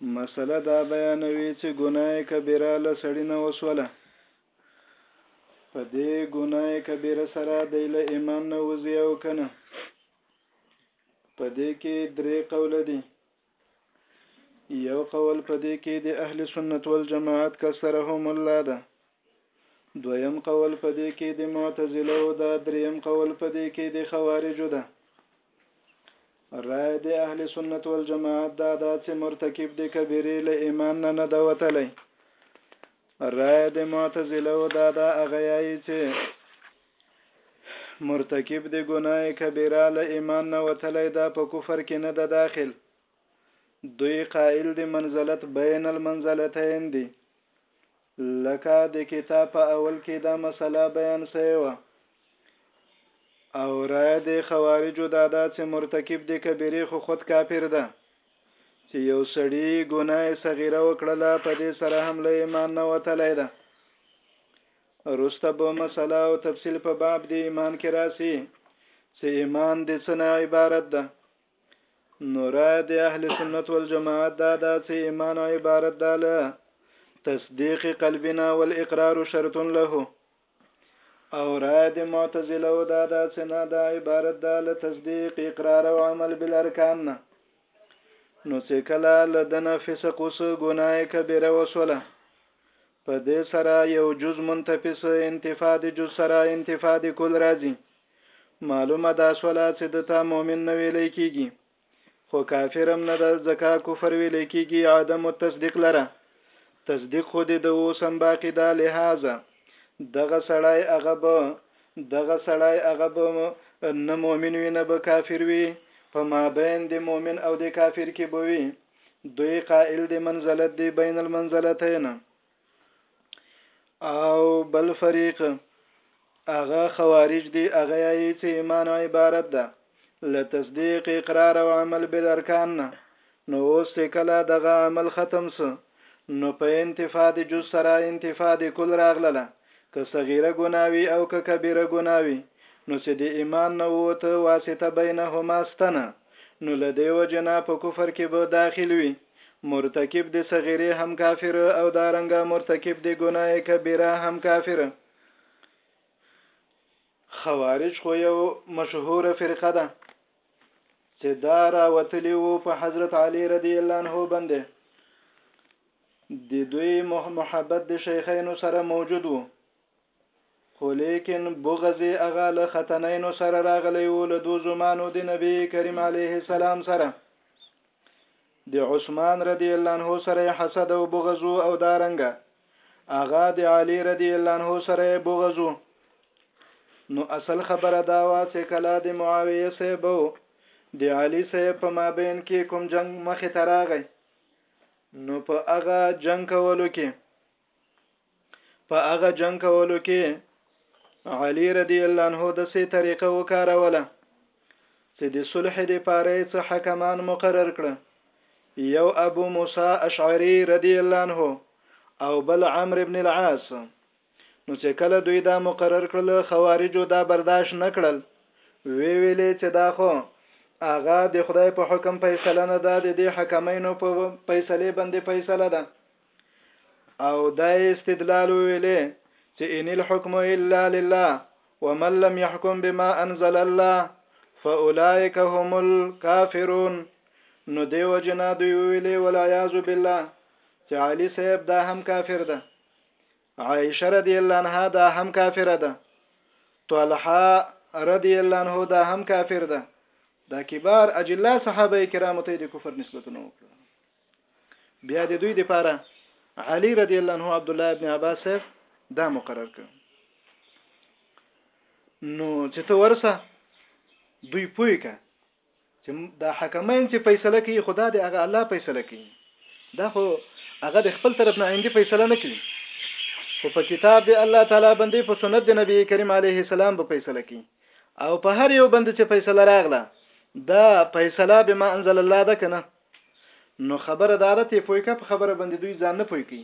مسئله دا بیانوي چې ګناه کبیره له سړي نه وسوله. په دې ګناه کبیره سره دی له ایمان نه وځي او که نه؟ په دې کې درې قوله دي. یو قول په دې کې د اهل سنت والجماعت کثرهم الله ده دویم قول په دې کې د معتزله او دا دریم قول په دې کې د خوارجو ده رای د اهل سنت والجماعت دا دا چې مرتکب د کبیره له ایمان نه نه دا وتلی رای د معتزله او دا دا اغیای چې مرتکب د ګناه کبیره له ایمان نه وتلی دا په کفر کې نه ده داخل دوی قائل د منزلت بین المنزلتین دی لکه د کتاب په اول کې دا مسله بیان سوې وه او رای د خوارجو دا ده چې مرتکب د کبیرې خو خود کافر ده چې یو سړی ګناه صغیره وکړله په دې سره هم له ایمان نه وتلی ده روسته به مسله او تفصیل په باب د ایمان کې راسي چې ایمان د څه نه عبارت ده نورا د اهل سنت والجماعت دا دا چې ایمان عبارت ده له تصدیق قلبنا والاقرار شرط له او را د معتزله او دا دا چې نه دا عبارت ده له تصدیق اقرار او عمل بالارکان نه نو چې کله لدنه فسق وس ګناه کبیره وسوله په دې سره یو جز منتفس انتفاع د جز سره انتفاع د کل راځي معلومه دا شوله چې د تا مؤمن نه ویلی کیږي خو کافرم نه ده ځکه کفر ویلی کیږي عدم التصدیق لره تصدیق خو دې د اوسم باقی ده لهذا دغه سړی هغه به دغه سړی هغه به نه مؤمن وي نه به کافر وي په مابین د مؤمن او د کافر کې به وي دوی قائل د منزلت دی بین المنزلتین او بل فريق هغه خوارج دي هغه یې چې ایمان عبارت ده له تصدیق اقرار او عمل بل ارکان نه نو اوس چې کله دغه عمل ختم سو نو په انتفاد جز سره انتفاد کل راغله که صغیره ګناوي او که کبیره ګناوي نو چې د ایمان نه ووته واسطه بینهما ستنه نو له دې وجه نه په کفر کې به داخل وي مرتکب د صغیرې هم کافر او دارنګه مرتکب د ګناه کبیره هم کافر خوارج خو یو مشهور فرقه ده چې دا راوتلی وو په حضرت علی رضی الله عنه باندې د دوی محبت د شیخینو سره موجود وو خو لیکن بغزی اغا له ختنینو سره راغلی وو له دو زمانو د نبی کریم علیه السلام سره د عثمان رضی الله عنه سره حسد او بغض او دارنګه اغا د علی رضی الله عنه سره بغض نو اصل خبره دا وا چې کله د معاویه صاحب او د علی صاحب په مابین کې کوم جنگ مخه تراغی نو په اغا جنگ کولو کې په هغه جنگ کولو کې علی رضی الله عنه د سې طریقه وکاروله چې د صلح د پاره څه حکمان مقرر کړ یو ابو موسی اشعری رضی الله عنه او بل عمرو ابن العاص نو چې کله دوی دا مقرر کړل خوارجو دا برداشت نکړل وی ویلې چې دا خو اغا د خدای په حکم فیصله نه ده د دې حکمینو په فیصله باندې فیصله ده او دا استدلال ویلې چې ان الحكم الا لله ومن لم يحكم بما انزل الله فاولئک هم الكافرون نو دیو جنا دوی ویلې ولعیاذ بالله چې علی صاحب دا هم کافر ده عائشه رضی الله عنها دا هم کافر ده طلحه رضی الله عنه دا هم کافر ده دا کبار اجلا صحابه کرامو ته د کفر نسبتونه وکړه بیا د دوی لپاره علی رضی الله عنه عبد الله ابن عباس دا مقرر کړ نو چې ته ورسه دوی پوي کا چې دا حکمین چې فیصله کوي خدا دې هغه الله فیصله کوي دا خو هغه د خپل طرف نه عندي فیصله نه کوي خو په کتاب دی الله تعالی باندې په سنت دی نبی کریم علیه السلام به فیصله کوي او په هر یو بند چې فیصله راغله دا فیصله به ما انزل الله ده کنه نو خبره داره ته پوی کا په خبره باندې دوی ځان نه پوی کی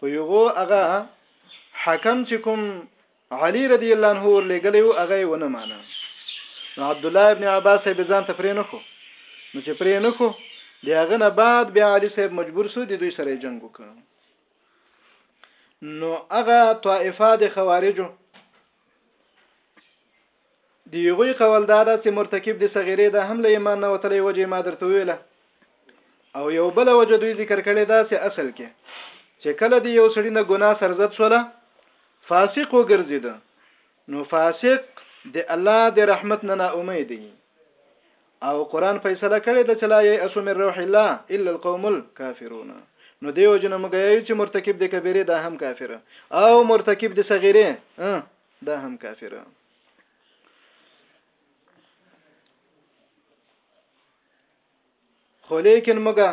خو یغو هغه حکم چې کوم علی رضی الله عنه لګلی او هغه ونه مانه نو عبد الله ابن عباس به ځان ته پرې نه خو نو چې پرې نه خو دی هغه نه بعد بیا علی صاحب مجبور سو د دوی سره جنگ وکړ نو هغه طائفه د خوارجو د هغوی قول دا ده چې مرتکب د صغیرې ده هم له ایمان نه وتلې وجه ما درته ویله او یو بل وجه دوی ذکر کړي دا چې اصل کې چې کله د یو سړی نه ګناه سرزد شوله فاسق وګرځید نو فاسق د الله د رحمت نه نا امید دی او قران فیصله کړې ده چې لا یې اسو من روح الله الا القوم الكافرون نو دیو جن مګیایو چې مرتکب د کبیره ده هم کافر او مرتکب د صغیره دا هم کافر خو لیکن مګه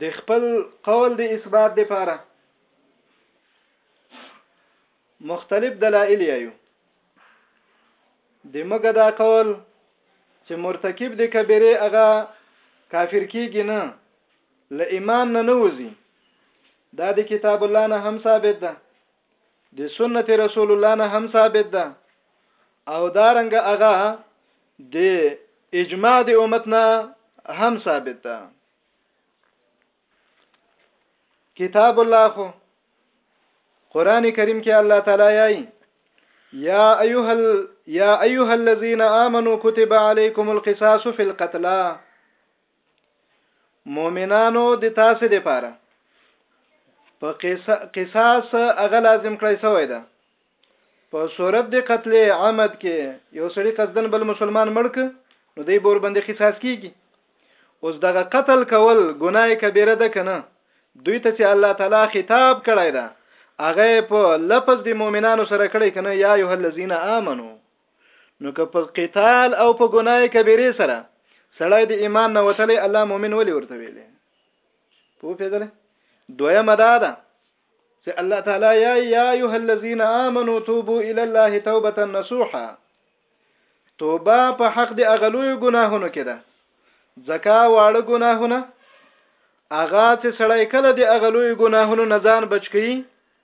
د خپل قول د اثبات لپاره مختلف دلایل یو د مګه دا قول چې مرتکب د کبیره هغه کافر کیږي نه له ایمان نه نه وځي دا د کتاب الله نه هم ثابت ده د سنت رسول الله نه هم ثابت ده او دارنګ هغه د اجماع د امت نه هم ثابت ده کتاب الله خو قران کریم کې الله تعالی یایي یا ایها یا ایها الذین آمنو کتب علیکم القصاص فی القتلى مؤمنانو د تاسو د پاره په قصاص هغه لازم کړی سوی ده په صورت د قتل عمد کې یو سړی قصدن بل مسلمان مړک نو دی بور باندې قصاص کیږي اوس دغه قتل کول ګناه کبیره ده کنه دوی ته چې الله تعالی خطاب کړی ده هغه په لفظ د مؤمنانو سره کړی کنه یا ایه الذین آمنو نو که په قتال او په ګناه کبیره سره سړی د ایمان نه وتلی الله مؤمن ولې ورته ویلې په پیدل دویمه دا ده چې الله تعالی یا یا ایه الذین آمنو توبو الی الله توبه نصوحه توبه په حق د اغلوی ګناهونو کې ده ځکه واړه ګناهونه اغا چې سړی کله د اغلوی ګناهونو نه ځان بچ کړي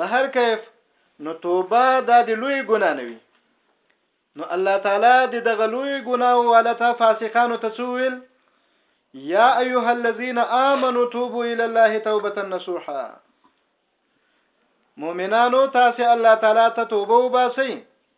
بهر کیف نو توبه دا د لوی ګنا نه وي نو الله تعالی د دغه لوی ګناه والته فاسقانو ته څویل یا ایها الذین آمنو توبو الی الله توبه نصوحا مؤمنانو تاسو الله تعالی ته توبه وباسئ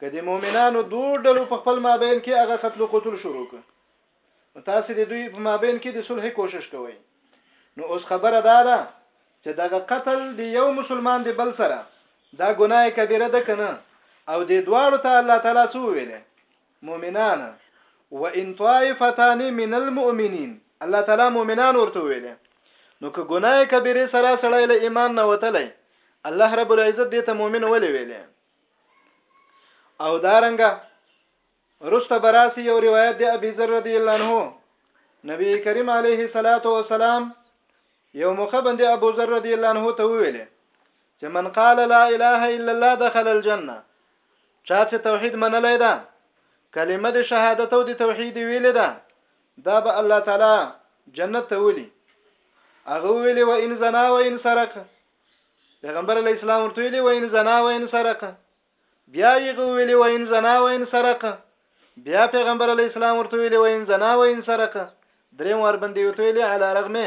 که د مؤمنانو دو ډلو په خپل مابین کې هغه قتل او قتل شروع کړ نو تاسو د دوی په مابین کې د صلح کوشش کوئ نو اوس خبره دا ده چې دغه قتل د یو مسلمان د بل سره دا ګناه کبیره ده کنه او د دواړو ته الله تعالی څو ویل مؤمنان و ان طائفتان من المؤمنین الله تعالی مؤمنان ورته ویل نو که ګناه کبیره سره سړی له ایمان نه وتلی الله رب العزت دې ته مؤمن ولې ویلې او دارنګه رسته براسی یو روایت دی ابي ذر رضی الله عنه نبی کریم علیه الصلاۃ والسلام یو مخه باندې ابو ذر رضی الله عنه ته ویل چې من قال لا اله الا الله دخل الجنه چا چې توحید منلای دا کلمه د شهادت او د توحید ویل دا دا به الله تعالی جنت ته ولي هغه ویل و ان زنا و ان سرق پیغمبر علی اسلام ورته ویلي و ان زنا و ان سرق بیا یې ویلي و ان زنا و ان سرق بیا پیغمبر علی اسلام ورته ویلي و ان زنا و ان سرق دریم ور باندې ورته ویلي علی رغمه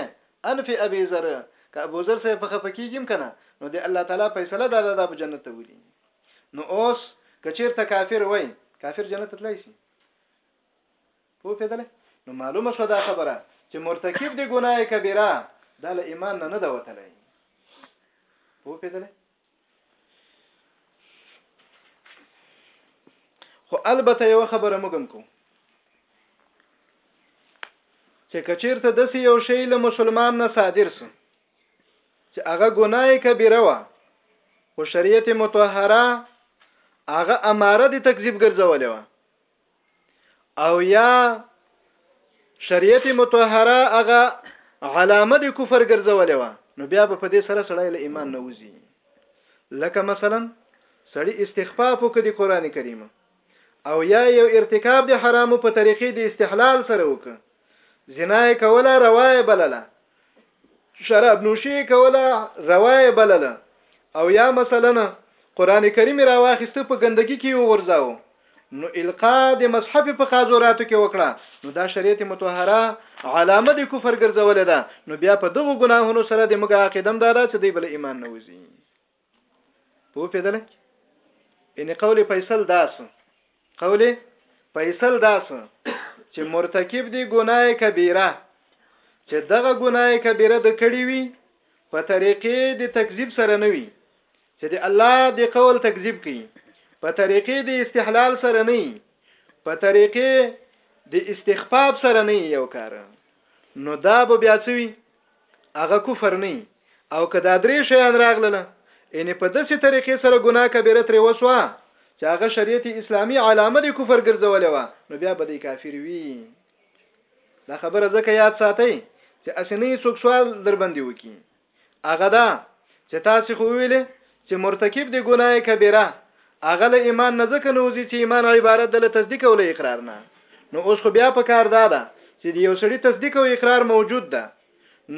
ان فی ابي ذر ک ابو ذر سه په خپکیږم کنه نو دی الله تعالی فیصله دا ده د جنت ته ولي نو اوس کچیر ته کافر وای کافر جنت تلای شي پوهیدل نو معلومه شوه دا خبره چې مرتکب د ګناه کبیره دا له ایمان نه نه ده وتلی پوهیدل خو البته یو خبره مګم کو چې کچیرته د سی یو شی له مسلمان نه صادر سو چې هغه ګناه کبیره و خو شریعت متطهره هغه اماره د تکذیب ګرځولې و او یا شریعت متطهره هغه علامه د کفر ګرځولې و نو بیا به په دې سره سړی له ایمان نه وځي لکه مثلا سړی استخفاف وکړي د قران کریم او یا یو ارتکاب د حرامو په طریقې د استحلال سره وکړي زنا کوله روایه بلله شراب نوشي کوله روا یې بلله او یا مثلا قران کریم راواخیسته په ګندګي کې وغورځاو نو القا د مصحف په قاذوراتو کې وکړه نو دا شریعت متطهره علامه د کفر ګرځولې ده نو بیا په دغه ګناهونو سره د مګه عقیدم دارا چې دی بل ایمان نه وځي پوپېدله ان قول فیصل داس قول فیصل داس چې مرتکب دی ګناه کبیره چې دغه ګناه کبیره د کړی وي په طریقې د تکذیب سره نه وي چې د الله د قول تکذیب کوي په طریقې د استحلال سره نه وي په طریقې د استخفاف سره نه یو کار نو دا به بیا څه وي هغه کفر نه او که دا درې شیان راغلل ان په داسې طریقې سره ګناه کبیره ترې وسوه چې هغه شریعت اسلامي علامه د کفر ګرځولې و نو بیا به دی کافر وي دا خبره ځکه یاد ساتئ چې اسنه څوک سوال دربندې وکي هغه دا چې تاسو خو ویلې چې مرتکب د ګناه کبیره هغه له ایمان نه ځکه نه وځي چې ایمان عبارت ده له تصدیق او له اقرار نه نو اوس خو بیا په کار دا ده چې د یو سړي تصدیق او اقرار موجود ده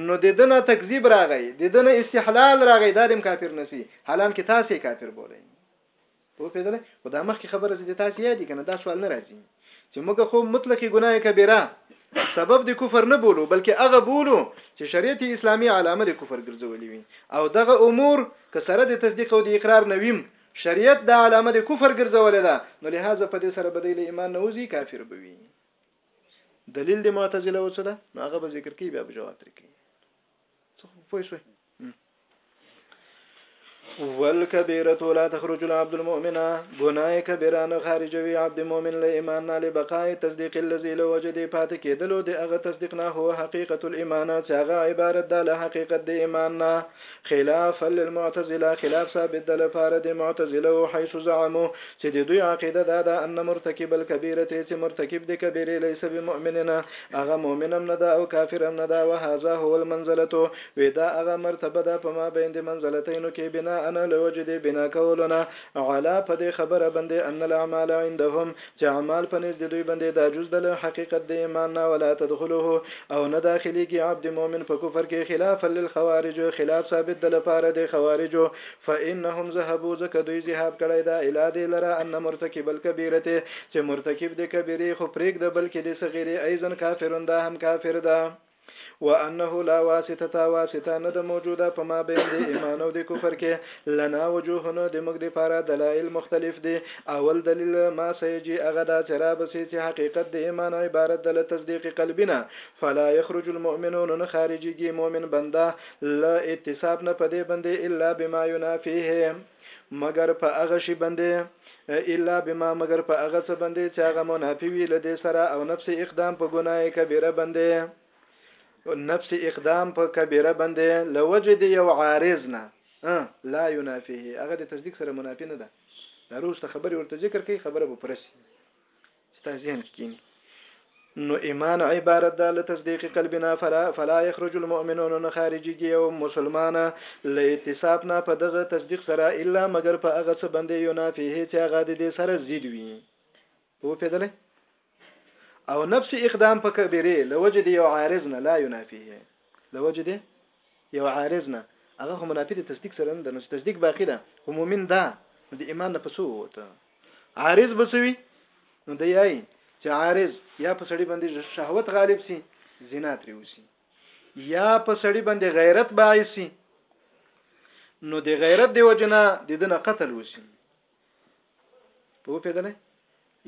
نو د دنه تکذیب راغی د دنه استحلال راغی دا دم کافر نسی حالان کې تاسو کافر بولئ په پیدل خو دا مخکې خبره چې تاسو یادې کنه دا سوال نه راځي چې موږ خو مطلقې ګناه کبیره سبب د کفر نه بولو بلکې هغه بولو چې شریعت اسلامي علامه د کفر ګرځولي وي او دغه امور که سره د تصدیق او د اقرار نه ویم شریعت دا علامه د کفر ګرځولې ده نو لهذا په دې سره به دی له ایمان نه وځي کافر به وي دلیل د معتزله وڅ ده نو هغه به ذکر کوي بیا به جواب ترې کوي څه پوه شوي والکبیره لا تخرج العبد المؤمن گناه کبیره نه خارجوي عبد مؤمن له ایمان نه لبقای تصدیق الذی لو وجد پات کېدلو د هغه تصدیق نه هو حقیقت الايمان چې هغه عبارت ده له حقیقت د ایمان نه خلاف للمعتزله خلاف ثابت ده لپاره د معتزله حيث زعموا چې د دوی عقیده ده ان مرتکب الكبیره چې مرتکب د کبیره ليس بمؤمننا هغه مؤمن هم نه ده او کافر هم نه ده، وهذا هو المنزلة، وي دا هغه مرتبه ده په ما بين د منزلتين کي، بناء له وجي د بنا کولو نه، علی په دې خبره باندي ان الاعمال عندهم چي اعمال په نزد دوی باندي دا جز ده له حقيقت د ايمان نه، ولا تدخله او نه داخليږي عبد مؤمن په کفر کي، خلافا للخوارج، خلاف ثابت ده لپاره د خوارجو، فإنهم ذهبوا ځکه دوی ذهاب کړی ده الی دې لره ان مرتکب الکبیرة چې مرتکب د کبیرې خو پرېږده بلکې د صغیرې ایضا کافر دا هم کافر ده وانه لا واسطة واسطه نه ده موجوده په ما بین د ایمان او د کفر کې لنا وجوهنا د موږ دپاره دلائل مختلف دي اول دلیل ما سیجي هغه دا چې رابسي چې حقیقت د ایمان عبارت ده له تصدیق قلبي نه فلا یخرج المؤمنون نه خارجیږي مؤمن بنده له اتصاف نه په دې باندې الا بما ينافيه مگر په هغه شي باندې الا بما مگر په هغه څه باندې چې هغه منافي وي له دې سره او نفس اقدام په ګناه کبیره باندې نفس اقدام په کبیره باندې لوجه دی یو عارض نه لا ينافيه هغه د تصدیق سره منافي نه ده دروسته خبره ورته ذکر کوي خبره به پرسي ستا ذهن کې کینی نو ایمان عبارت ده له تصدیق قلب نه فلا فلا یخرج المؤمنون نه خارجيږي او مسلمان له اتصاب نه په دغه تصدیق سره الا مگر په هغه څه باندې یو نه فيه چې هغه د دې سره زید وي په پیدل او نفس اقدام په کبیره لوجد یو عارض نه لا ينافيه لوجد یو عارض نه هغه خو منافی د تصدیق سره نه ده نو چې تصدیق باقی ده خو مومن ده نو د ایمان نه په څه ووته عارض به څه وي نو دی یای چې عارض یا په سړی باندې شهوت غالب سي زنا ترې وسی یا په سړی باندې غیرت باعث سي نو د غیرت دی وجنه د دنه قتل وسی په پیدلې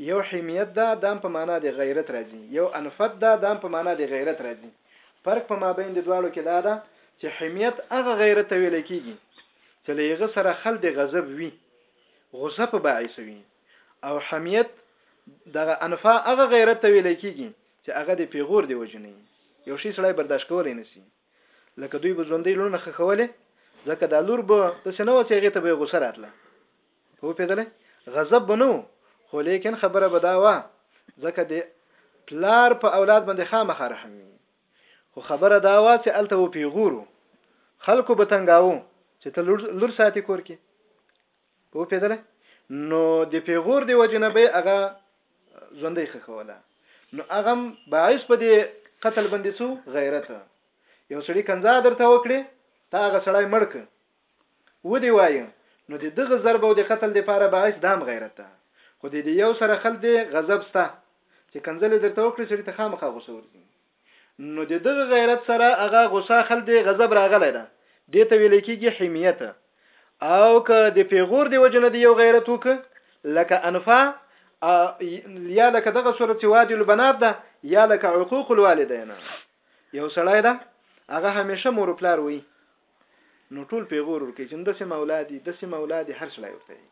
یو حمیت دا دام په معنا دی غیرت راځي یو انفت دا دام په معنا دی غیرت راځي فرق په مابین د دواړو کې دا ده چې حمیت هغه غیرت ویل کیږي چې لېغه سره خل د غضب وي غصه په باعث وي او حمیت دغه انفا هغه غیرت ویل کیږي چې هغه د پیغور دی وجنی یو شی سړی برداشت کولای نسی لکه دوی به ژوندۍ لونه خخولې ځکه دا لور به د سنو چې هغه ته به غوسه راتله په پیدلې غضب بنو خو لیکن خبره بداوه ځکه د پلار په اولاد باندې خامخا رحم وي خو خبره دا وا چې الته و پیغورو خلکو به تنګاو چې ته لور ساتي کور کې په پیدله نو د پیغور دی وجه نه به هغه ژوندۍ خخوله نو هغه باعث په دې قتل باندې سو غیرت یو سړی کنځا درته وکړي تا هغه سړی مړک و دی وایي نو د دغه ضرب او د قتل د پاره باعث دام غیرت ده خو د یو سره خل دی غضب سته چې کنځلې درته وکړي سړی ته خامخا غوسه ورځي نو د دغه غیرت سره هغه غصه خل دی غضب راغلی ده دې ته ویل کېږي حمیت او که د پیغور دی وجنه دی یو غیرت وک لکه انفا یا لکه دغه صورت چې وادي البنات ده یا لکه عقوق الوالدین یو سړی ده هغه همیشه مور او پلار وي نو ټول پیغور ورکړي چې د سم اولاد دي د سم اولاد هر سړی ورته وي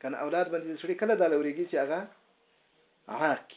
کنه اولاد باندې سړي کله دا لوريږي چې هغه عاق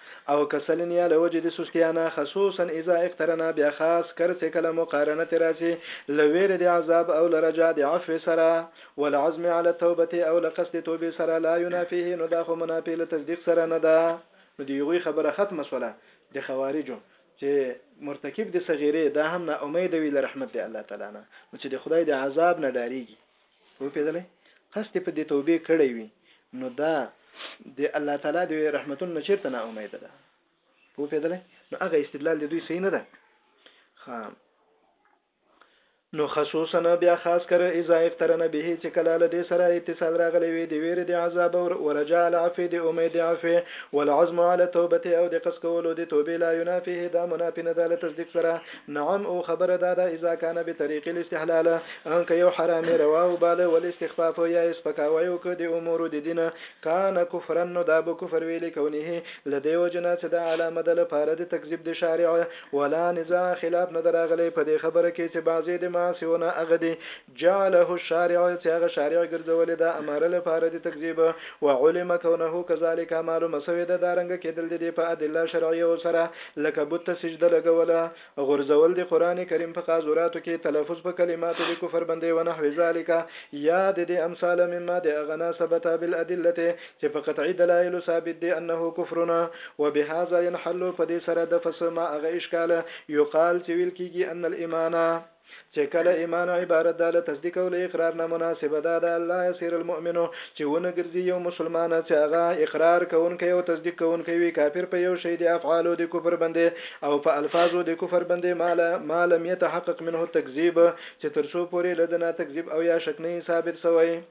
او که سلنيا له وجې د سستيانه خصوصا اذا اقترنا بيا خاص کر چې کله مقارنت راشي له ويرې د عذاب او له رجاء د عفو سره والعزم علی التوبة او له قصد توبې سره لا ينافيه نو دا خو منافي له تصديق سره نه ده. نو د هغوی خبره ختمه شوله د خوارجو چې مرتکب د صغيرې دا هم نا اميده وي له رحمت د الله تعالی نه نو چې د خدای د عذاب نه ډاريږي وپېدلی قصد په دې توبې کړی وي نو دا د الله تعالی د رحمتونو نه چیرته نه امید ده وپېدلی نو هغه استدلال د دوی صحیح نه ده خام نو خصوصا بیا خاص کر اذا اقترن به چې کله له دې سره اتصال راغلی وي د ویر د عذاب او ورجاء العفو د امید عفو والعزم على توبته او د قص کولو د توبې لا ينافيه دا منافي نه ده له تصدیق سره نعم او خبره دا ده اذا کان بطریق الاستحلال ان که یو حرام روا او باله ول استخفاف یا سپکاوی او که د امور د دین کان کفرن نو دا به کفر ویل کونه لدی او جنا چې دا علامه ده لپاره د تکذیب د شارع ولا نزاع خلاف نه دراغلی په دې خبره کې چې بعضی د معاصیونه اغه دي جعله الشارع چې هغه شارع ګرځولې ده اماره لپاره د تکذیب، وعلم کونه کذلک معلومه سوې ده دا رنګه کېدل د دې په ادله شرعیو سره لکه بت ته سجده لګول، غورځول د قرآن کریم په قاذوراتو کي تلفظ په کلماتو د کفر بندې ونحو ذلک یا د دې امثاله مما د هغه نه ثبت بالادلة چې په قطعي دلایلو ثابت دي انه کفر وبهذا ينحل په دې سره دفع سو ما هغه اشکال یقال چې ویل کیږي ان الایمان چه کله ایمان عبارت ده له تصدیق او له اقرار نه مناسبه ده د الله یصیر المؤمن چه ونه ګرځي یو مسلمان چه هغه اقرار کونکی او تصدیق کونکی وي کافر په یو شی د افعالو د کفر بندې او په الفاظو د کفر بندې ما لم یتحقق منه التکذیب چه تر څو پورې له ده نه تکذیب او یا شک نه ثابت سوی.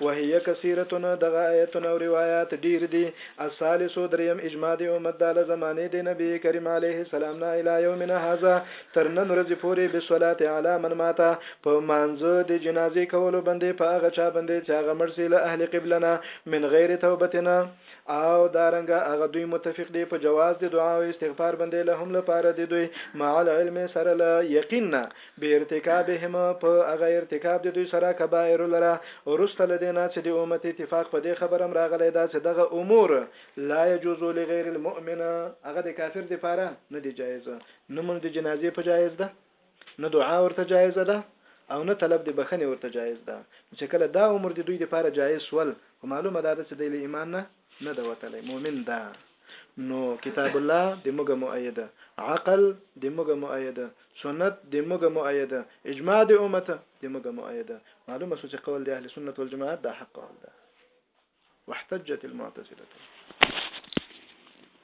وهی کثیرتن دغه آیتونه او روایات ډیر دی الثالث دریم اجماع دی امت دا له زمانه دی نبی کریم علیه السلام نه الی یومنا هذا تر نن ورځې پورې بالصلاه علی من ماتا په مانځه د جنازې کولو باندې په هغه چا باندې چې هغه مړ سي له اهل قبله نه من غیر توبتنا او دارنګه هغه دوی متفق دی په جواز د دعا او استغفار باندې لهم لپاره دی دوی مع العلم سره له یقین نه بارتکابهم په هغه ارتکاب د دوی سره کبائر لره وروسته له دې نه چې د امت اتفاق په دې خبره هم راغلی ده چې دغه امور لا يجوز لغير المؤمن هغه د کافر د پاره نه دي جائز نه مونځ د جنازې په جائز ده نه دعا ورته جائزه ده او نه طلب د بخنې ورته جائز ده نو چې کله دا امور د دوی د پاره جائز سول خو معلومه ده چې دی له ایمان نه نه ده وتلی مؤمن ده نو کتاب الله د موږ مؤیده عقل د موږ مؤیده سنت د موږ مؤیده اجماع د امت د موږ مؤیده معلومه سو چې قول د اهل سنت والجماعت دا حق قول ده واحتجت المعتزله